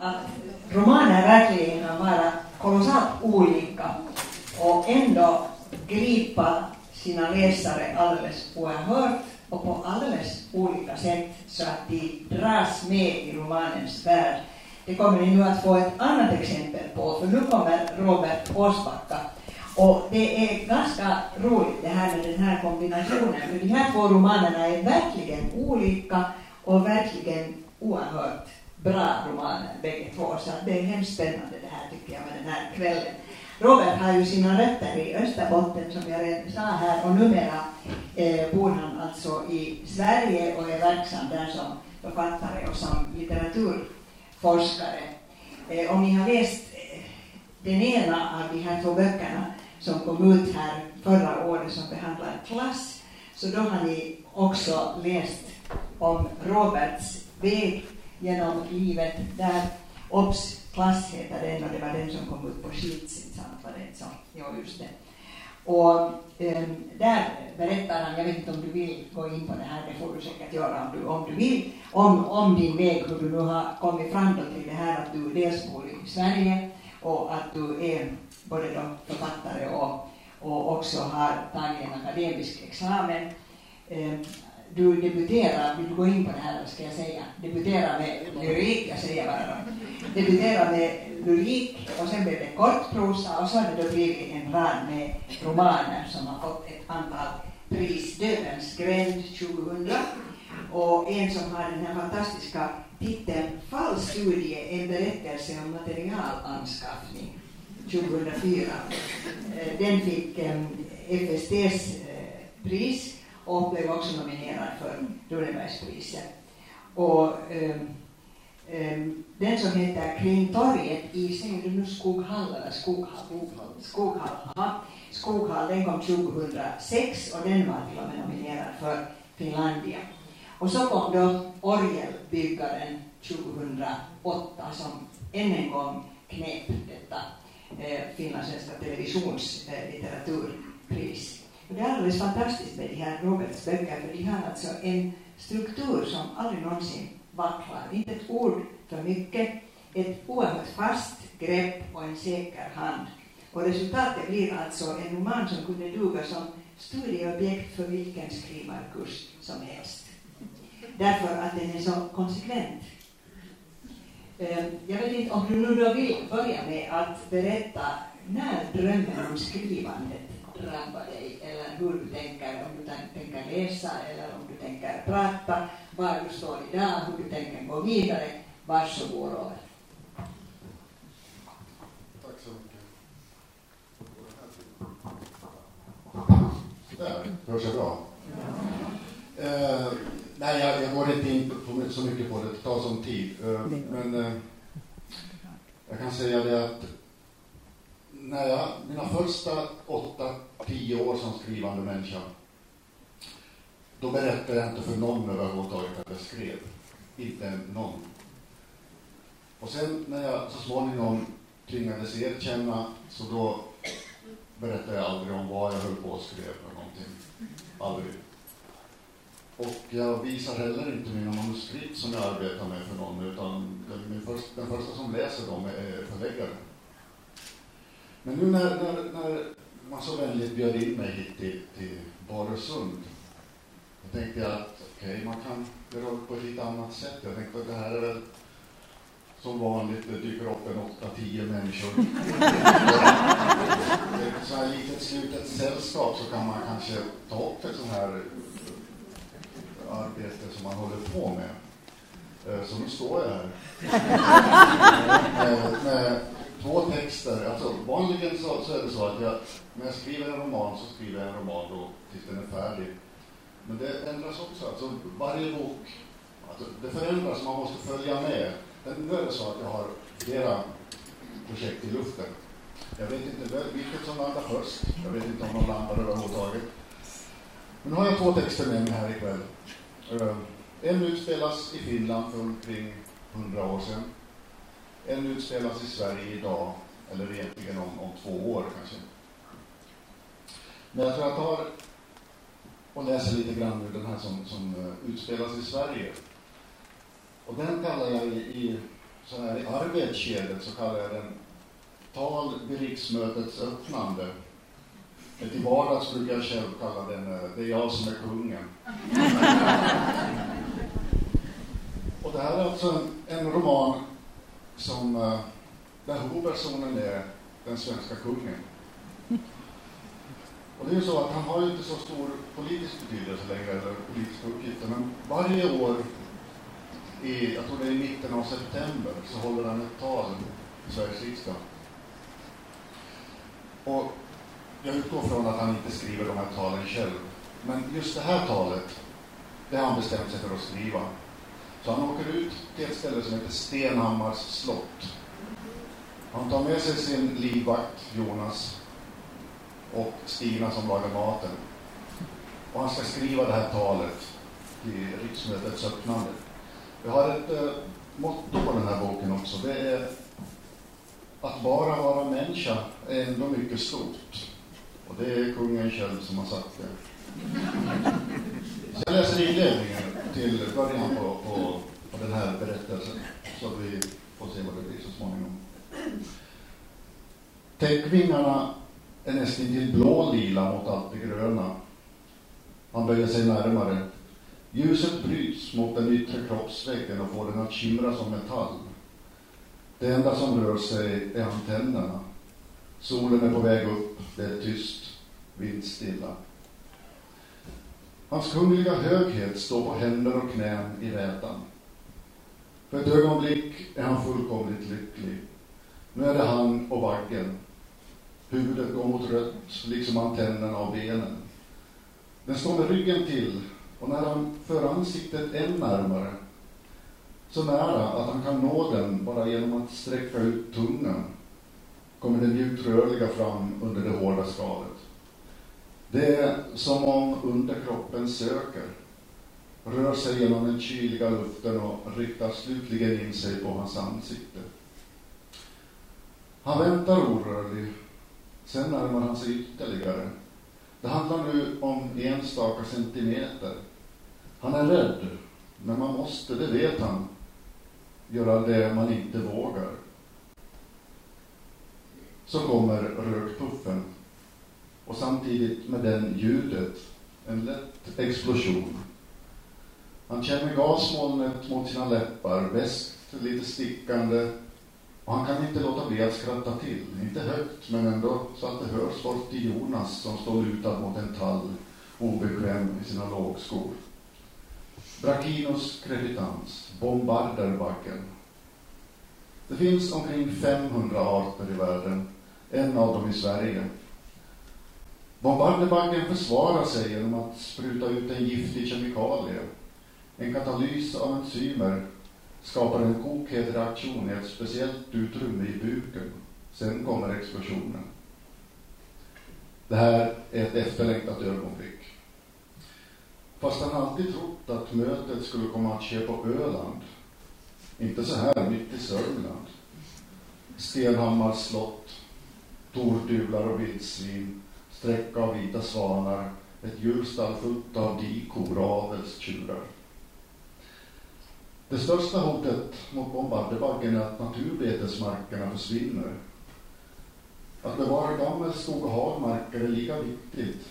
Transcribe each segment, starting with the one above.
att romaner verkligen kan vara kolossalt olika och ändå gripa sina läsare alldeles oerhört och på alldeles olika sätt så att de dras med i romanens värld. Det kommer ni nu att få ett annat exempel på, för nu kommer Robert Åsbacka. Och det är ganska roligt det här med den här kombinationen, för de här två romanerna är verkligen olika och verkligen oerhört bra romaner bägge två, så det är hemskt spännande det här tycker jag med den här kvällen. Robert har ju sina rötter i Österbotten som jag redan sa här och numera eh, bor han alltså i Sverige och är verksam där som författare och som litteraturforskare. Eh, om ni har läst eh, den ena av de här två böckerna som kom ut här förra året som behandlar klass, så då har ni också läst om Roberts väg genom livet där obs klass heter den och det var den som kom ut på skitsen, sant var det så? Ja, just det. Och um, där berättar han, jag vet inte om du vill gå in på det här, det får du säkert göra om du, om du vill, om, om din väg, hur du nu har kommit fram till det här att du dels bor i Sverige och att du är både då författare och, och också har tagit en akademisk examen. Um, du debuterar, vill du gå in på det här ska jag säga? Debuterar med lyrik, jag säger bara då. Debuterar med lyrik och sen blev det kortprosa och så har det då blivit en rad med romaner som har fått ett antal pris. Dödens gränd 2000 och en som har den här fantastiska titeln Fallstudie, en berättelse om materialanskaffning 2004. Eh, den fick eh, FSTs eh, pris och blev också nominerad för Runebergspriset. Och um, um, den som heter Kring torget i, säger du nu Skoghall eller Skoghall? Skoghall, aha. Skoghall, den kom 2006 och den var till och med nominerad för Finlandia. Och så kom då Orgelbyggaren 2008 som än en gång knep detta eh, finlandssvenska televisionslitteraturpris. Och det är alldeles fantastiskt med de här Roberts böcker, för de har alltså en struktur som aldrig någonsin vacklar. Inte ett ord för mycket, ett oerhört fast grepp och en säker hand. Och resultatet blir alltså en roman som kunde duga som studieobjekt för vilken skrivarkurs som helst. Därför att den är så konsekvent. Eh, jag vet inte om du nu då vill börja med att berätta när drömmen om skrivandet drabba dig eller hur du tänker, om du tänker läsa eller om du tänker prata, var du står idag, hur du tänker gå vidare. Varsågod Robert. Tack så mycket. Sådär, hörs jag bra? Ja. Eh, nej, jag, jag går inte in på, så mycket på det, det tar sån tid. Eh, men eh, jag kan säga det att när jag, mina första tio år som skrivande människa, då berättade jag inte för någon överhuvudtaget att jag skrev. Inte någon. Och sen när jag så småningom tvingades erkänna, så då berättade jag aldrig om vad jag höll på och skrev eller någonting. Aldrig. Och jag visar heller inte mina manuskript som jag arbetar med för någon, utan den, första, den första som läser dem är förläggaren. Men nu när, när, när man så vänligt bjöd in mig hit till, till Baresund, då tänkte jag att okej, okay, man kan göra upp på ett lite annat sätt. Jag tänkte att det här är väl som vanligt, det dyker upp en 8-10 människor. I ett så här litet slutet sällskap så kan man kanske ta upp ett sånt här arbete som man håller på med. Eh, så nu står jag här. Eh, med, med två texter. Alltså, vanligen så, så är det så att jag, när jag skriver en roman så skriver jag en roman då tills den är färdig. Men det ändras också. Alltså, varje bok, alltså, det förändras, man måste följa med. Men nu är det så att jag har flera projekt i luften. Jag vet inte vilket som landar först. Jag vet inte om de landar överhuvudtaget. Men nu har jag två texter med mig här ikväll. Eh, en utspelas i Finland för omkring hundra år sedan. En utspelas i Sverige idag, eller egentligen om, om två år kanske. Men jag tror jag tar och läser lite grann ur den här som, som uh, utspelas i Sverige. Och den kallar jag i, i så här i arbetsskedet så kallar jag den tal vid riksmötets öppnande. Men till vardags brukar jag själv kalla den eh, Det är jag som är kungen. Och det här är alltså en, en roman som, eh, där huvudpersonen är den svenska kungen. Och det är ju så att han har ju inte så stor politisk betydelse längre, eller politiska uppgifter, men varje år i, jag tror det är i mitten av september, så håller han ett tal i Sveriges riksdag. Och jag utgår från att han inte skriver de här talen själv. Men just det här talet, det har han bestämt sig för att skriva. Så han åker ut till ett ställe som heter Stenhammars slott. Han tar med sig sin livvakt Jonas och Stina som lagar maten. Och han ska skriva det här talet till riksmötets öppnande. Jag har ett eh, motto på den här boken också. Det är att bara vara människa är ändå mycket stort. Och det är kungen själv som har sagt det. Så jag läser inledningen till början på, på, på den här berättelsen, så vi får se vad det blir så småningom. Täckvingarna är nästan till mot allt det gröna. Han böjer sig närmare. Ljuset bryts mot den yttre kroppsväggen och får den att skimra som metall. Det enda som rör sig är antennerna. Solen är på väg upp, det är tyst, vindstilla. Hans kungliga höghet står på händer och knän i rätan. För ett ögonblick är han fullkomligt lycklig. Nu är det han och baggen. Huvudet går mot rött, liksom antennerna och benen. Den står med ryggen till och när han för ansiktet än närmare, så nära att han kan nå den bara genom att sträcka ut tungan, kommer det mjukt rörliga fram under det hårda skalet. Det är som om underkroppen söker, rör sig genom den kyliga luften och riktar slutligen in sig på hans ansikte. Han väntar orörlig, sen närmar han sig ytterligare. Det handlar nu om enstaka centimeter. Han är rädd, men man måste, det vet han, göra det man inte vågar. Så kommer rökpuffen och samtidigt med den ljudet, en lätt explosion. Han känner gasmolnet mot sina läppar, väst, lite stickande och han kan inte låta bli att skratta till. Inte högt, men ändå så att det hörs bort till Jonas som står lutad mot en tall, obekväm i sina lågskor. Brachinos creditans, bombarderbacken. Det finns omkring 500 arter i världen, en av dem i Sverige. Bombardebaggen försvarar sig genom att spruta ut en giftig kemikalie. En katalys av enzymer skapar en kokhet reaktion i ett speciellt utrymme i buken. Sen kommer explosionen. Det här är ett efterlängtat ögonblick. Fast han alltid trott att mötet skulle komma att ske på Öland. Inte så här mitt i Sörmland. Stenhammars slott, torduvlar och vildsvin, sträcka av vita svanar, ett djurstall fullt av dikor och avelstjurar. Det största hotet mot bombardebaggen är att naturbetesmarkerna försvinner. Att bevara gammelskog och hagmarker är lika viktigt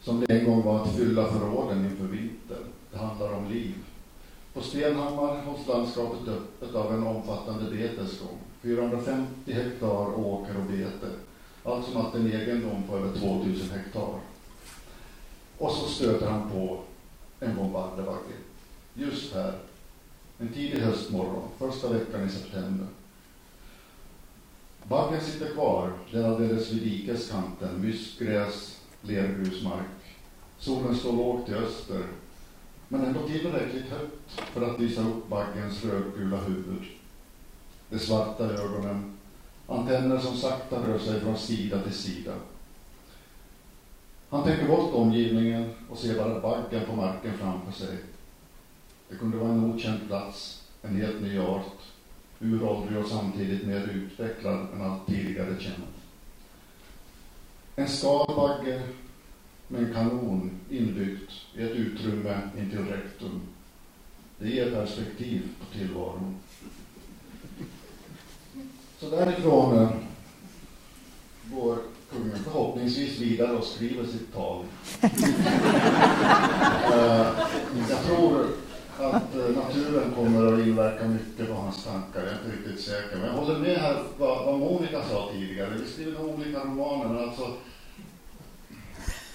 som det en gång var att fylla förråden inför vintern. Det handlar om liv. På Stenhammar hålls landskapet öppet av en omfattande betesgång. 450 hektar åker och bete. Som haft en egendom på över 2000 hektar. Och så stöter han på en bombardebagge. Just här. En tidig höstmorgon, första veckan i september. Baggen sitter kvar, där alldeles vid dikeskanten, myskgräs, lergrusmark. Solen står lågt i öster, men ändå tillräckligt högt för att lysa upp baggens rödgula huvud. De svarta ögonen, antenner som sakta rör sig från sida till sida. Han tänker bort omgivningen och ser bara baggen på marken framför sig. Det kunde vara en okänd plats, en helt ny art, uråldrig och samtidigt mer utvecklad än allt tidigare känt. En skalbagge med en kanon inbyggt i ett utrymme intill rektum. Det ger perspektiv på tillvaron därifrån eh, går kungen förhoppningsvis vidare och skriver sitt tal. Eh, jag tror att eh, naturen kommer att inverka mycket på hans tankar, jag är inte riktigt säker. Men jag håller med här vad, vad Monica sa tidigare. Vi skriver olika romaner, men alltså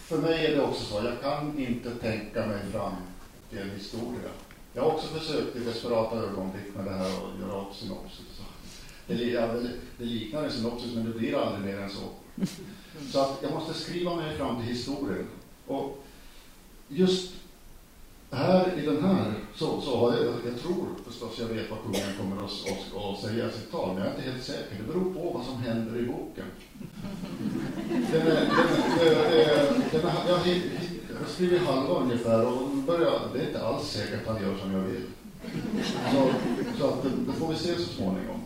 för mig är det också så, jag kan inte tänka mig fram till en historia. Jag har också försökt i desperata ögonblick med det här och göra upp synopsis. Det, ja, det liknar en synopsis, men det blir aldrig mer än så. Så att jag måste skriva mig fram till historien. Och just här i den här så, så har jag, jag tror förstås jag vet vad kungen kommer att, att, att säga i sitt tal, men jag är inte helt säker. Det beror på vad som händer i boken. Den är, den, den, den, den, jag, har skrivit halva ungefär och börjar, det är inte alls säkert att han gör som jag vill. Så, så att, det får vi se så småningom.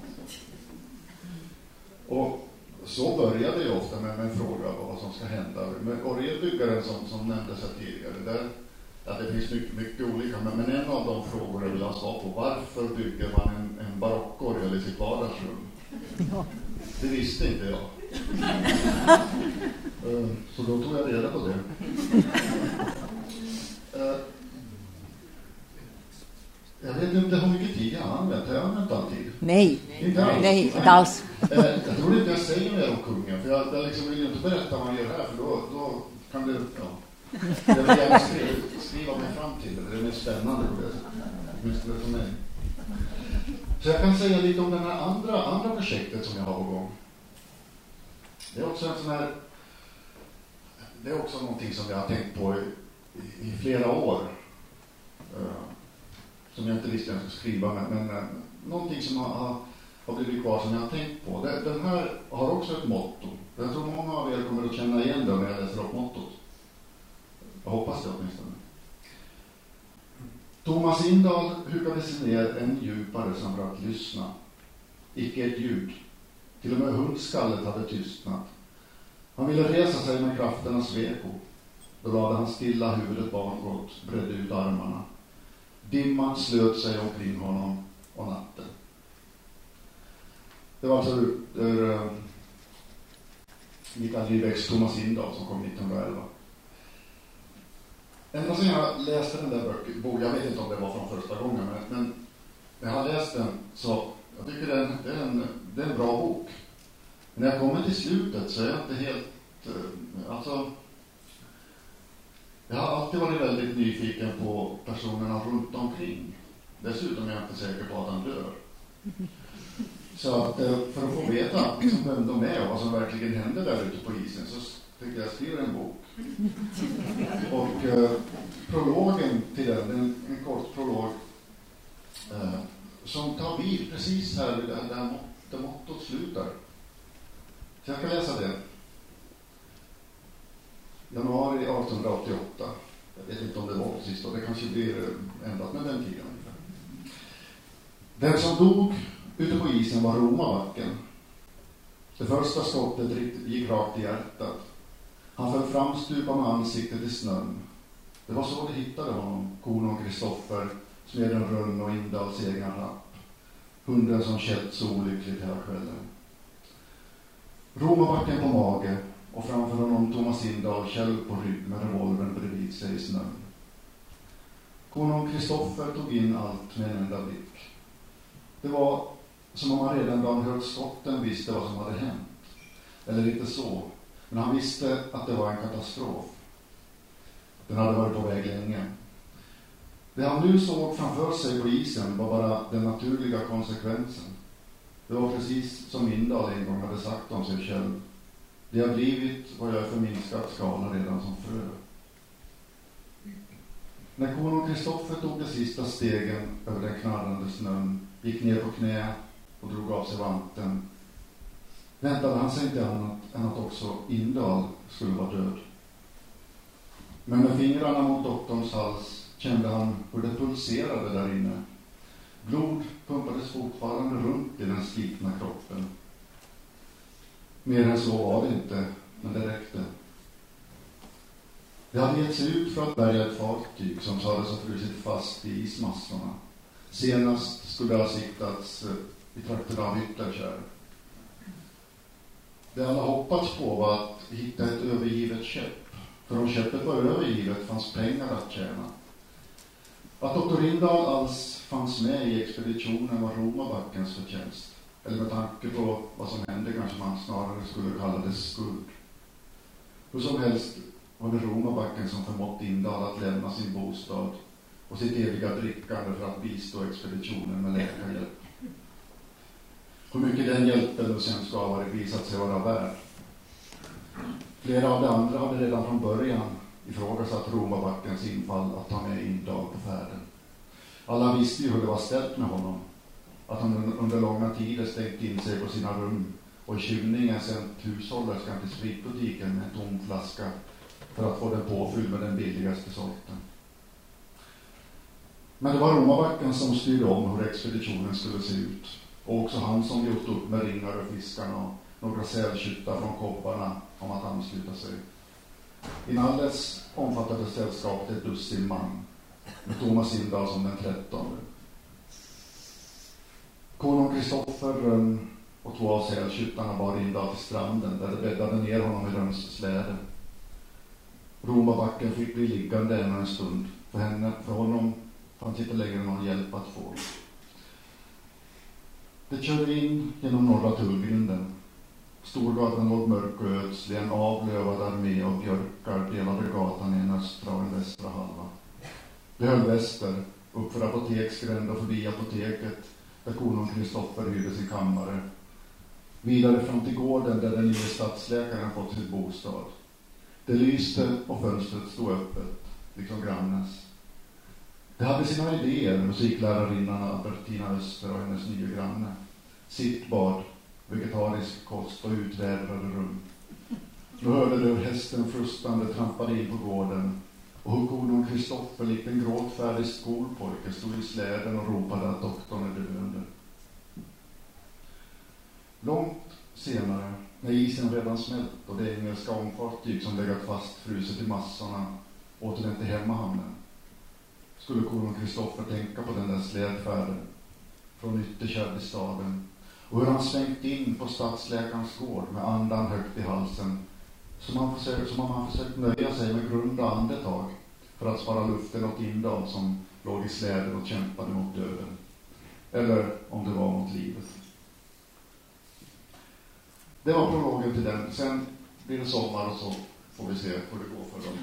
Och så börjar det ju ofta med, med en fråga om vad som ska hända. Med orgelbyggaren som, som nämndes här tidigare, där, ja, det finns mycket, mycket olika, men, men en av de frågor jag vill ha svar på, varför bygger man en, en barockorgel i sitt vardagsrum? Ja. Det visste inte jag. Eh, så då tog jag reda på det. Eh, jag vet inte hur mycket tid jag har använt. Har jag använt all tid? Nej. Inte alls? Nej, inte alls. Jag tror inte jag säger mer om kungen, för jag, jag liksom vill ju inte berätta vad han gör här, för då, då kan det... Ja. Jag vill gärna skriva, skriva mig fram till det, det är mer spännande Åtminstone för mig. Så jag kan säga lite om det här andra, andra projektet som jag har på gång. Det är också en sån här... Det är också någonting som jag har tänkt på i, i, i flera år. Uh, som jag inte visste jag skulle skriva, men, men uh, någonting som har, har blivit kvar som jag har tänkt på. Den här har också ett motto. Jag tror många av er kommer att känna igen det om jag läser upp mottot. Jag hoppas det åtminstone. Thomas Indahl hukade sig ner än djupare som för att lyssna. Icke ett ljud. Till och med hundskallet hade tystnat. Han ville resa sig med krafterna sveko. Då lade han stilla huvudet bakåt, bredde ut armarna. Dimman slöt sig omkring honom och natten. Det var alltså ur, ur ehm, Mikael Lybecks Thomas Indahl som kom 1911. Ända sedan jag läste den där boken, jag vet inte om det var från första gången, men, men när jag har läst den så jag tycker den, det, är en, det är en bra bok. Men när jag kommer till slutet så är jag inte helt, eh, alltså jag har alltid varit väldigt nyfiken på personerna runt omkring. Dessutom är jag inte säker på att han dör. Så att eh, för att få veta vem de är och vad som verkligen händer där ute på isen så tycker jag skriver en bok. Och eh, prologen till den, en, en kort prolog eh, som tar vid precis här där, där, där mottot slutar. Så jag kan läsa det. Januari 1888. Jag vet inte om det var precis då, det kanske blir eh, ändrat med den tiden. Den som dog ute på isen var Romabacken. Det första skottet gick rakt i hjärtat. Han föll framstupa med ansiktet i snön. Det var så de hittade honom, konon Kristoffer, smeden Rönn och Indals egen rapp. Hunden som kätt så olyckligt hela kvällen. Romabacken på mage och framför honom Thomas Indahl själv på rygg med revolvern bredvid sig i snön. Konung Kristoffer tog in allt med en enda blick. Det var som om han redan då han hört skotten visste vad som hade hänt. Eller inte så, men han visste att det var en katastrof. Den hade varit på väg länge. Det han nu såg framför sig på isen var bara den naturliga konsekvensen. Det var precis som Indal en gång hade sagt om sig själv. Det har blivit vad jag är förminskad skala redan som frö. När konung Kristoffer tog de sista stegen över den knarrande snön, gick ner på knä och drog av sig vanten, väntade han sig inte annat än att också Indal skulle vara död. Men med fingrarna mot doktorns hals kände han hur det pulserade där inne. Blod pumpades fortfarande runt i den slitna kroppen. Mer än så var det inte, men det räckte. Det hade gett sig ut för att bärga ett fartyg som sades ha frusit fast i ismassorna. Senast skulle det ha siktats eh, i trakterna av Ytterkärr. Det alla hoppats på var att hitta ett övergivet skepp. För om skeppet var övergivet fanns pengar att tjäna. Att doktor Rindahl alls fanns med i expeditionen var Romabackens förtjänst. Eller med tanke på vad som hände kanske man snarare skulle kalla det skuld. Hur som helst var det Romabacken som förmått Indal att lämna sin bostad och sitt eviga drickande för att bistå expeditionen med läkarhjälp. Hur mycket den hjälpen och sen ska ha visat sig vara värd. Flera av de andra hade redan från början ifrågasatt Romabackens infall att ta med Indal på färden. Alla visste ju hur det var ställt med honom. Att han under långa tider stängt in sig på sina rum och i kylningen sänt hushållerskan till spritbutiken med en tom flaska för att få den påfylld med den billigaste sorten. Men det var Romabacken som styrde om hur expeditionen skulle se ut. Och också han som gjort upp med ringar och fiskarna och några sälskyttar från kobbarna om att ansluta sig. Inalles omfattade sällskapet ett dussin man med Thomas Indahl som den trettonde. Konung Kristoffer Rönn och två av sälskyttarna bar Indahl till stranden där de bäddade ner honom i Rönns släde. Romabacken fick bli liggande ännu en stund. För, henne, för honom fanns inte längre någon hjälp att få. Det körde in genom norra tullgrinden. Storgatan låg mörk och ödslig. En avlövad armé av björkar delade gatan i en östra och en västra halva. Det höll väster, uppför apoteksgränd och förbi apoteket där konung Kristoffer hyrde sin kammare. Vidare fram till gården där den nya stadsläkaren fått sin bostad. Det lyste och fönstret stod öppet, liksom grannens. Det hade sina idéer, musiklärarinnan Albertina Öster och hennes nya granne. Sittbad, vegetarisk kost och utvädrade rum. Då hörde du hur hästen frustande trampade in på gården och hur konung Kristoffer likt en gråtfärdig skolpojke stod i släden och ropade att doktorn är döende. Långt senare, när isen redan smält och det engelska ångfartyg som legat fast fruset i massorna återvänt till hemmahamnen, skulle konung Kristoffer tänka på den där slädfärden från Ytterkärr till staden och hur han svängt in på stadsläkarens gård med andan högt i halsen som, han försökt, som om han försökt nöja sig med grunda andetag för att spara luften åt Indal som låg i släden och kämpade mot döden. Eller om det var mot livet. Det var prologen till den. Sen blir det sommar och så får vi se hur det går för dem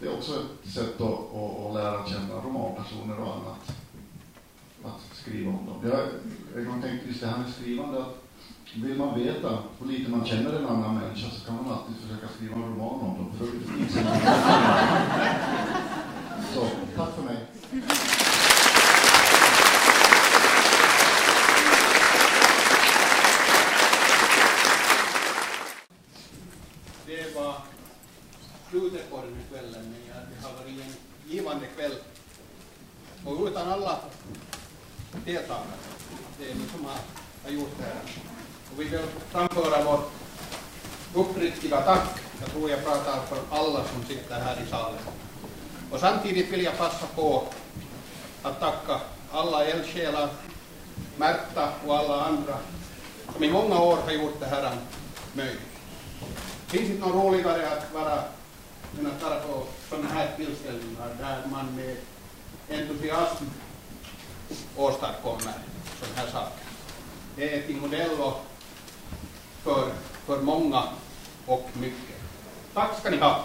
det är också ett sätt att, att, att lära känna romanpersoner och annat. Att skriva om dem. Jag har en gång tänkt just det här med skrivande att vill man veta hur lite man känner en annan människa så kan man alltid försöka skriva en roman om dem. För så, tack för mig. Det var slutet på den här kvällen, men det har varit en givande kväll. Och utan alla deltagare, det är ni som har, har gjort det här. Och vi vill framföra vårt uppriktiga tack. Jag tror jag pratar för alla som sitter här i salen. Och samtidigt vill jag passa på att tacka alla eldsjälar, Märta och alla andra som i många år har gjort det här möjligt. Finns inte något roligare att vara än att vara på sådana här tillställningar där man med entusiasm åstadkommer sådana här saker. Det är till modell för, för många och mycket. Tack ska ni ha.